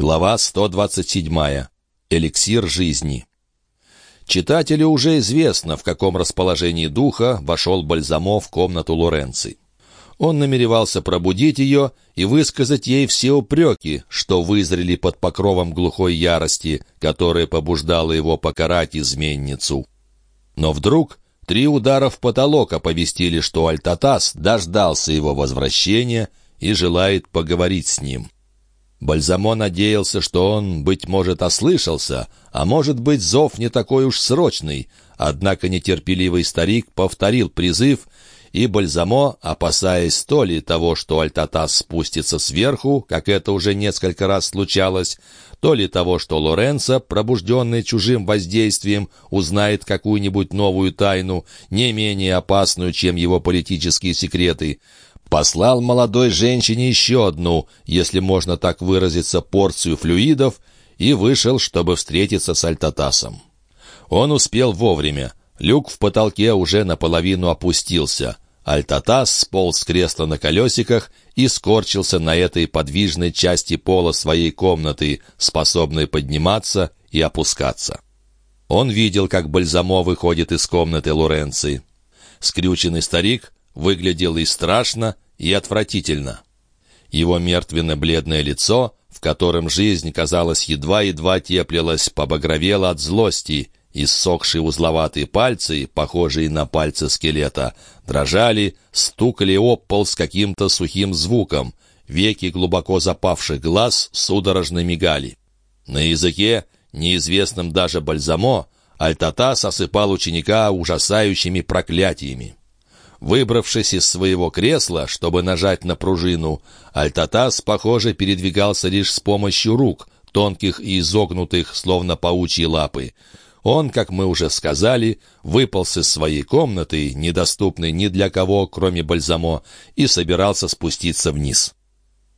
Глава 127. Эликсир жизни. Читателю уже известно, в каком расположении духа вошел Бальзамо в комнату Лоренци. Он намеревался пробудить ее и высказать ей все упреки, что вызрели под покровом глухой ярости, которая побуждала его покарать изменницу. Но вдруг три удара в потолок оповестили, что Альтатас дождался его возвращения и желает поговорить с ним. Бальзамо надеялся, что он, быть может, ослышался, а может быть, зов не такой уж срочный. Однако нетерпеливый старик повторил призыв, и Бальзамо, опасаясь то ли того, что Альтатас спустится сверху, как это уже несколько раз случалось, то ли того, что Лоренцо, пробужденный чужим воздействием, узнает какую-нибудь новую тайну, не менее опасную, чем его политические секреты, послал молодой женщине еще одну, если можно так выразиться, порцию флюидов и вышел, чтобы встретиться с Альтатасом. Он успел вовремя. Люк в потолке уже наполовину опустился. Альтатас сполз с кресла на колесиках и скорчился на этой подвижной части пола своей комнаты, способной подниматься и опускаться. Он видел, как Бальзамо выходит из комнаты Лоренци. Скрюченный старик выглядел и страшно, и отвратительно. Его мертвенно-бледное лицо, в котором жизнь, казалось, едва-едва теплилась, побагровело от злости, Иссохшие узловатые пальцы, похожие на пальцы скелета, дрожали, стукали об пол с каким-то сухим звуком. Веки глубоко запавших глаз судорожно мигали. На языке, неизвестном даже бальзамо, Альтатас осыпал ученика ужасающими проклятиями. Выбравшись из своего кресла, чтобы нажать на пружину, Альтатас, похоже, передвигался лишь с помощью рук, тонких и изогнутых, словно паучьи лапы. Он, как мы уже сказали, выполз из своей комнаты, недоступной ни для кого, кроме Бальзамо, и собирался спуститься вниз.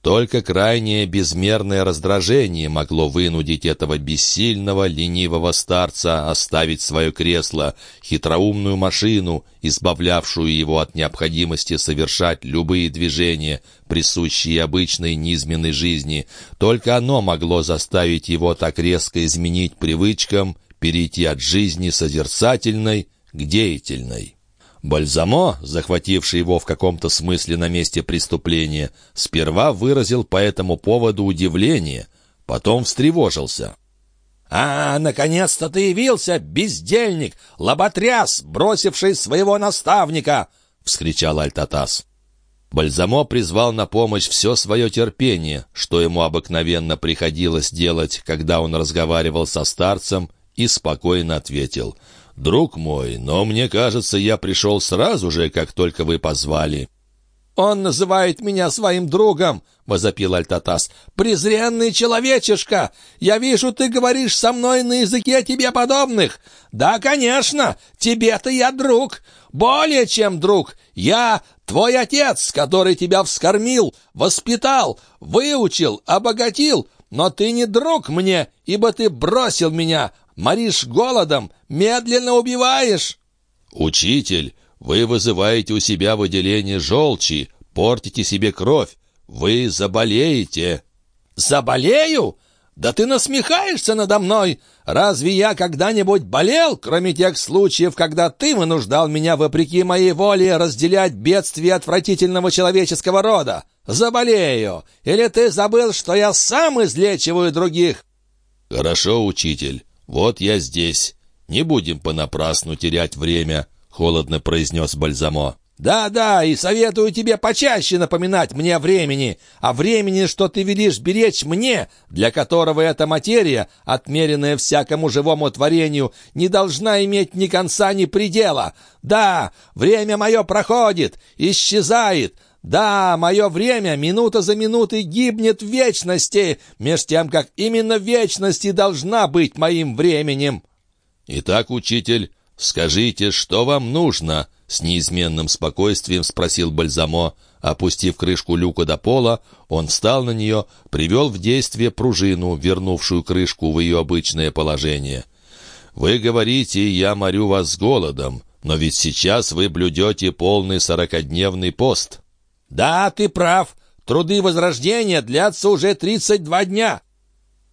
Только крайнее безмерное раздражение могло вынудить этого бессильного, ленивого старца оставить свое кресло, хитроумную машину, избавлявшую его от необходимости совершать любые движения, присущие обычной низменной жизни. Только оно могло заставить его так резко изменить привычкам, перейти от жизни созерцательной к деятельной. Бальзамо, захвативший его в каком-то смысле на месте преступления, сперва выразил по этому поводу удивление, потом встревожился. «А, наконец-то ты явился, бездельник, лоботряс, бросивший своего наставника!» — вскричал Альтатас. Бальзамо призвал на помощь все свое терпение, что ему обыкновенно приходилось делать, когда он разговаривал со старцем, и спокойно ответил — «Друг мой, но мне кажется, я пришел сразу же, как только вы позвали». «Он называет меня своим другом!» — возопил Альтатас. «Презренный человечишка! Я вижу, ты говоришь со мной на языке тебе подобных! Да, конечно, тебе-то я друг! Более чем друг! Я твой отец, который тебя вскормил, воспитал, выучил, обогатил, но ты не друг мне, ибо ты бросил меня, моришь голодом, медленно убиваешь!» «Учитель, вы вызываете у себя выделение желчи, портите себе кровь, вы заболеете!» «Заболею? Да ты насмехаешься надо мной! Разве я когда-нибудь болел, кроме тех случаев, когда ты вынуждал меня, вопреки моей воле, разделять бедствия отвратительного человеческого рода? Заболею! Или ты забыл, что я сам излечиваю других?» «Хорошо, учитель, вот я здесь. Не будем понапрасну терять время», — холодно произнес Бальзамо. «Да-да, и советую тебе почаще напоминать мне времени, о времени, что ты велишь беречь мне, для которого эта материя, отмеренная всякому живому творению, не должна иметь ни конца, ни предела. Да, время мое проходит, исчезает, да, мое время минута за минутой гибнет в вечности, меж тем, как именно вечности должна быть моим временем». «Итак, учитель, скажите, что вам нужно?» С неизменным спокойствием спросил Бальзамо. Опустив крышку люка до пола, он встал на нее, привел в действие пружину, вернувшую крышку в ее обычное положение. «Вы говорите, я морю вас голодом, но ведь сейчас вы блюдете полный сорокодневный пост». «Да, ты прав. Труды Возрождения длятся уже тридцать два дня».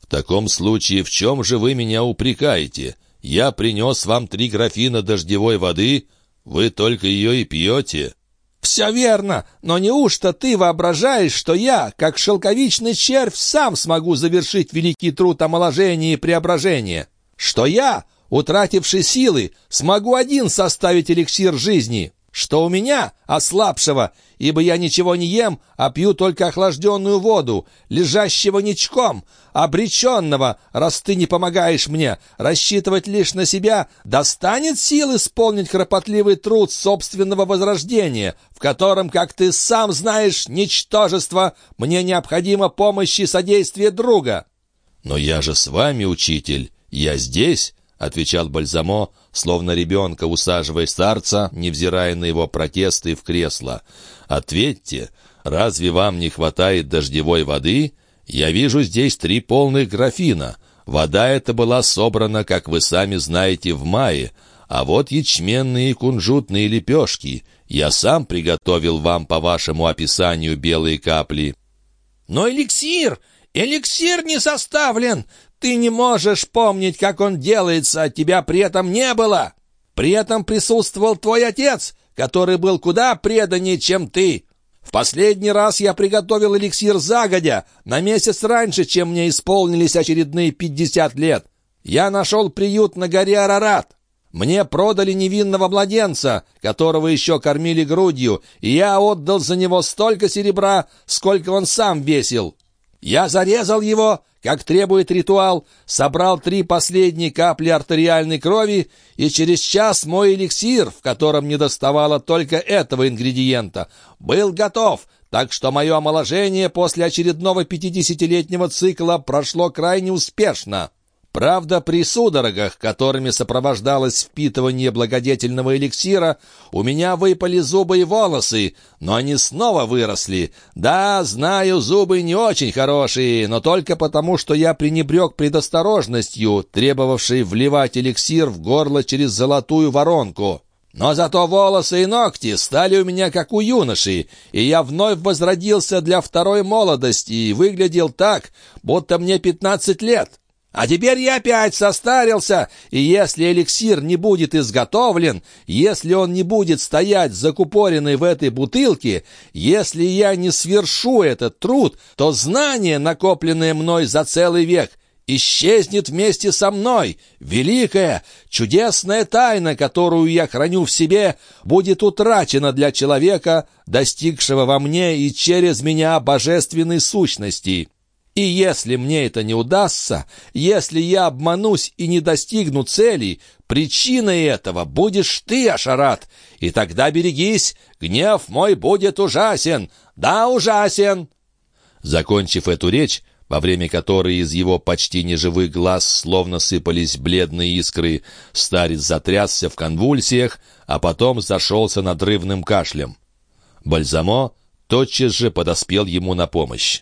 «В таком случае в чем же вы меня упрекаете? Я принес вам три графина дождевой воды, вы только ее и пьете». «Все верно, но неужто ты воображаешь, что я, как шелковичный червь, сам смогу завершить великий труд омоложения и преображения? Что я, утративший силы, смогу один составить эликсир жизни?» Что у меня, ослабшего, ибо я ничего не ем, а пью только охлажденную воду, лежащего ничком, обреченного, раз ты не помогаешь мне, рассчитывать лишь на себя, достанет сил исполнить кропотливый труд собственного возрождения, в котором, как ты сам знаешь, ничтожество, мне необходима помощь и содействие друга». «Но я же с вами, учитель, я здесь». — отвечал Бальзамо, словно ребенка усаживая старца, невзирая на его протесты в кресло. «Ответьте, разве вам не хватает дождевой воды? Я вижу здесь три полных графина. Вода эта была собрана, как вы сами знаете, в мае, а вот ячменные и кунжутные лепешки. Я сам приготовил вам по вашему описанию белые капли». «Но эликсир! Эликсир не составлен! Ты не можешь помнить, как он делается, а тебя при этом не было. При этом присутствовал твой отец, который был куда преданнее, чем ты. В последний раз я приготовил эликсир загодя, на месяц раньше, чем мне исполнились очередные пятьдесят лет. Я нашел приют на горе Арарат. Мне продали невинного младенца, которого еще кормили грудью, и я отдал за него столько серебра, сколько он сам весил. Я зарезал его, как требует ритуал, собрал три последние капли артериальной крови, и через час мой эликсир, в котором не доставало только этого ингредиента, был готов, так что мое омоложение после очередного пятидесятилетнего цикла прошло крайне успешно. Правда, при судорогах, которыми сопровождалось впитывание благодетельного эликсира, у меня выпали зубы и волосы, но они снова выросли. Да, знаю, зубы не очень хорошие, но только потому, что я пренебрег предосторожностью, требовавшей вливать эликсир в горло через золотую воронку. Но зато волосы и ногти стали у меня как у юноши, и я вновь возродился для второй молодости и выглядел так, будто мне пятнадцать лет. А теперь я опять состарился, и если эликсир не будет изготовлен, если он не будет стоять закупоренный в этой бутылке, если я не свершу этот труд, то знание, накопленное мной за целый век, исчезнет вместе со мной. Великая, чудесная тайна, которую я храню в себе, будет утрачена для человека, достигшего во мне и через меня божественной сущности». И если мне это не удастся, если я обманусь и не достигну целей, причиной этого будешь ты, Ашарат. И тогда берегись, гнев мой будет ужасен. Да, ужасен!» Закончив эту речь, во время которой из его почти неживых глаз словно сыпались бледные искры, старец затрясся в конвульсиях, а потом зашелся надрывным кашлем. Бальзамо тотчас же подоспел ему на помощь.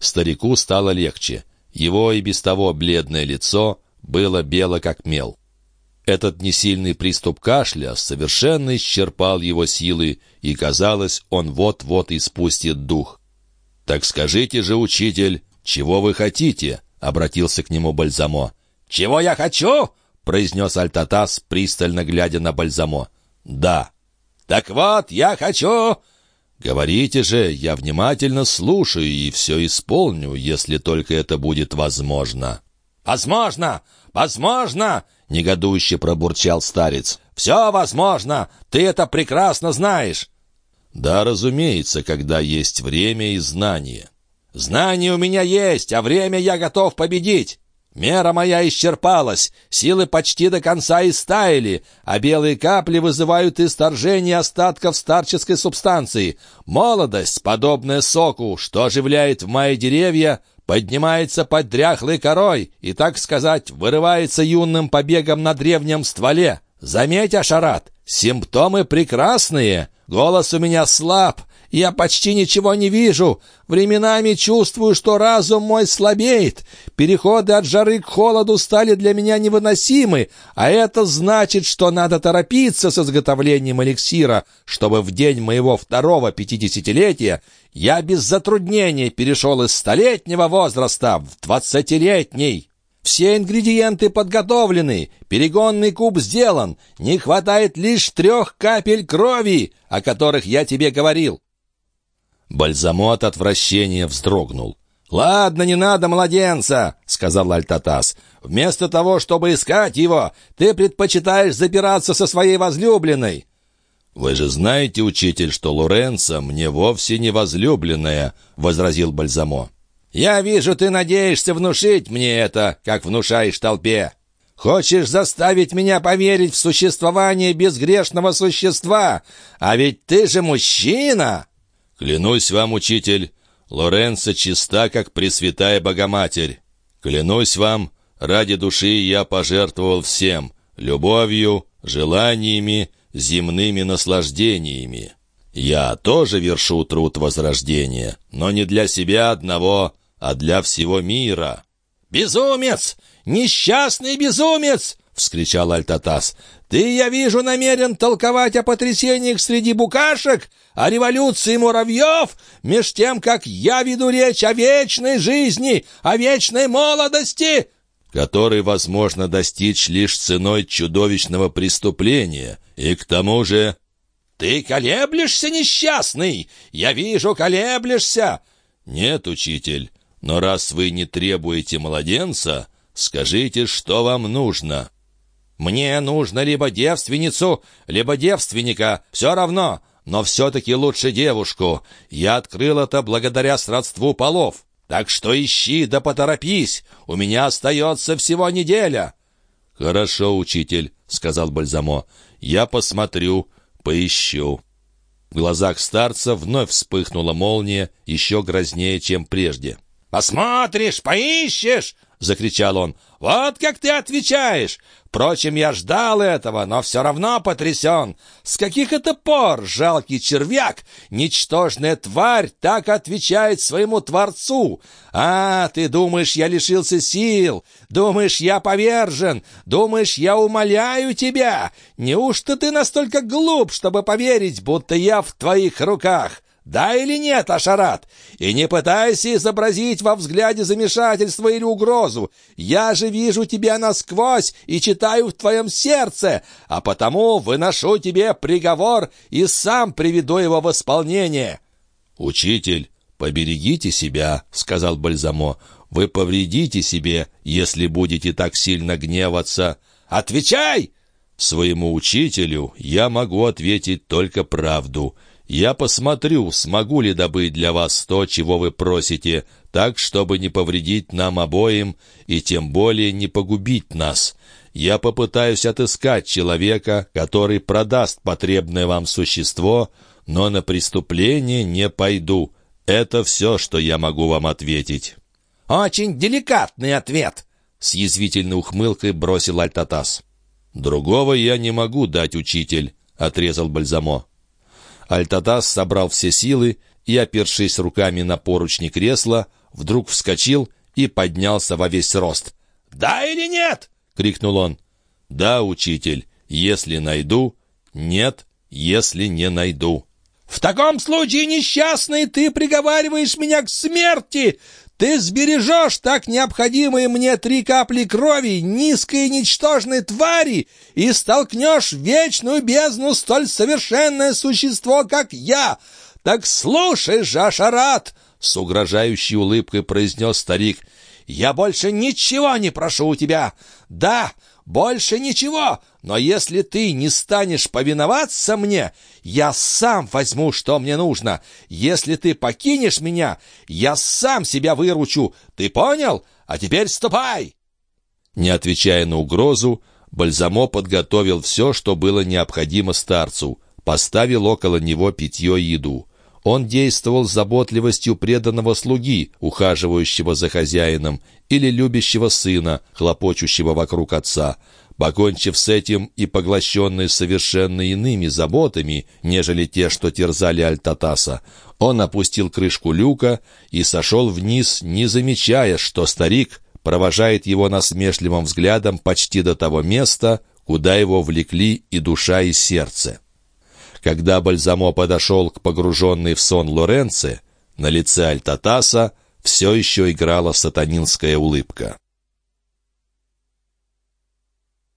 Старику стало легче. Его и без того бледное лицо было бело как мел. Этот несильный приступ кашля совершенно исчерпал его силы, и, казалось, он вот-вот испустит дух. «Так скажите же, учитель, чего вы хотите?» — обратился к нему Бальзамо. «Чего я хочу?» — произнес Альтатас, пристально глядя на Бальзамо. «Да». «Так вот, я хочу...» «Говорите же, я внимательно слушаю и все исполню, если только это будет возможно». «Возможно! Возможно!» — негодующе пробурчал старец. «Все возможно! Ты это прекрасно знаешь!» «Да, разумеется, когда есть время и знание». «Знание у меня есть, а время я готов победить!» Мера моя исчерпалась, силы почти до конца истаяли, а белые капли вызывают исторжение остатков старческой субстанции. Молодость, подобная соку, что оживляет в мае деревья, поднимается под дряхлой корой и, так сказать, вырывается юным побегом на древнем стволе. Заметь, Ашарат, симптомы прекрасные. Голос у меня слаб, я почти ничего не вижу. Временами чувствую, что разум мой слабеет. Переходы от жары к холоду стали для меня невыносимы, а это значит, что надо торопиться с изготовлением эликсира, чтобы в день моего второго пятидесятилетия я без затруднений перешел из столетнего возраста в двадцатилетний. Все ингредиенты подготовлены, перегонный куб сделан, не хватает лишь трех капель крови, о которых я тебе говорил». Бальзамо от отвращения вздрогнул. «Ладно, не надо младенца», — сказал Альтатас. «Вместо того, чтобы искать его, ты предпочитаешь запираться со своей возлюбленной». «Вы же знаете, учитель, что Лоренцо мне вовсе не возлюбленная», — возразил Бальзамо. «Я вижу, ты надеешься внушить мне это, как внушаешь толпе. Хочешь заставить меня поверить в существование безгрешного существа, а ведь ты же мужчина!» «Клянусь вам, учитель, Лоренцо чиста, как Пресвятая Богоматерь. Клянусь вам, ради души я пожертвовал всем — любовью, желаниями, земными наслаждениями. Я тоже вершу труд возрождения, но не для себя одного, а для всего мира». «Безумец! Несчастный безумец!» — вскричал Альтатас. «Ты, я вижу, намерен толковать о потрясениях среди букашек, о революции муравьев, меж тем, как я веду речь о вечной жизни, о вечной молодости!» который возможно достичь лишь ценой чудовищного преступления, и к тому же... «Ты колеблешься, несчастный! Я вижу, колеблешься!» «Нет, учитель, но раз вы не требуете младенца, скажите, что вам нужно». «Мне нужно либо девственницу, либо девственника, все равно, но все-таки лучше девушку. Я открыл это благодаря сродству полов. Так что ищи да поторопись, у меня остается всего неделя». «Хорошо, учитель», — сказал Бальзамо, — «я посмотрю, поищу». В глазах старца вновь вспыхнула молния, еще грознее, чем прежде. «Посмотришь, поищешь!» — закричал он. «Вот как ты отвечаешь! Впрочем, я ждал этого, но все равно потрясен. С каких это пор жалкий червяк, ничтожная тварь, так отвечает своему Творцу? А, ты думаешь, я лишился сил? Думаешь, я повержен? Думаешь, я умоляю тебя? Неужто ты настолько глуп, чтобы поверить, будто я в твоих руках?» Да или нет, Ашарат? И не пытайся изобразить во взгляде замешательство или угрозу. Я же вижу тебя насквозь и читаю в твоем сердце, а потому выношу тебе приговор и сам приведу его в исполнение». «Учитель, поберегите себя», — сказал Бальзамо. «Вы повредите себе, если будете так сильно гневаться». «Отвечай!» «Своему учителю я могу ответить только правду». Я посмотрю, смогу ли добыть для вас то, чего вы просите, так, чтобы не повредить нам обоим и тем более не погубить нас. Я попытаюсь отыскать человека, который продаст потребное вам существо, но на преступление не пойду. Это все, что я могу вам ответить». «Очень деликатный ответ», — с язвительной ухмылкой бросил Альтатас. «Другого я не могу дать, учитель», — отрезал Бальзамо. Альтадас собрал все силы и, опершись руками на поручни кресла, вдруг вскочил и поднялся во весь рост. «Да или нет?» — крикнул он. «Да, учитель, если найду. Нет, если не найду». «В таком случае, несчастный, ты приговариваешь меня к смерти! Ты сбережешь так необходимые мне три капли крови низкой и ничтожной твари и столкнешь в вечную бездну столь совершенное существо, как я. Так слушай же, Ашарат!» — с угрожающей улыбкой произнес старик. «Я больше ничего не прошу у тебя. Да, больше ничего, но если ты не станешь повиноваться мне, я сам возьму, что мне нужно. Если ты покинешь меня, я сам себя выручу. Ты понял? А теперь ступай!» Не отвечая на угрозу, Бальзамо подготовил все, что было необходимо старцу, поставил около него питье и еду. Он действовал с заботливостью преданного слуги, ухаживающего за хозяином, или любящего сына, хлопочущего вокруг отца. Покончив с этим и поглощенный совершенно иными заботами, нежели те, что терзали Альтатаса, он опустил крышку люка и сошел вниз, не замечая, что старик провожает его насмешливым взглядом почти до того места, куда его влекли и душа, и сердце. Когда Бальзамо подошел к погруженной в сон Лоренце, на лице Альтатаса все еще играла сатанинская улыбка.